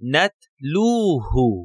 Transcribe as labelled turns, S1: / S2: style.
S1: نتلوه.